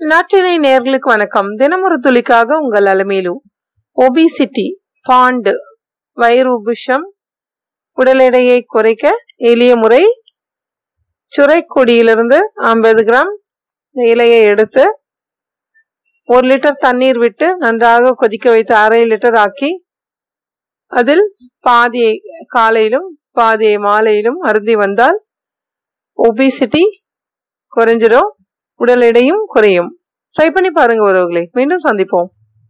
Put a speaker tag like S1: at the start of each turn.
S1: நாட்டினை நேர்களுக்கு வணக்கம். தினமொரு துளிக்காக உங்கள் அலமேலு ஒபிசிட்டி பாண்டு வயிறு உபுஷம் உடல் எடையை குறைக்க எளிய முறை சுரைக்கொடியிலிருந்து ஐம்பது கிராம் இலையை எடுத்து ஒரு லிட்டர் தண்ணீர் விட்டு நன்றாக கொதிக்க வைத்து அரை லிட்டர் ஆக்கி அதில் பாதியை காலையிலும் பாதியை மாலையிலும் அருந்தி வந்தால் ஒபிசிட்டி குறைஞ்சிடும். உடல் எடையும் குறையும். ட்ரை பண்ணி பாருங்க உறவுகளை. மீண்டும் சந்திப்போம்.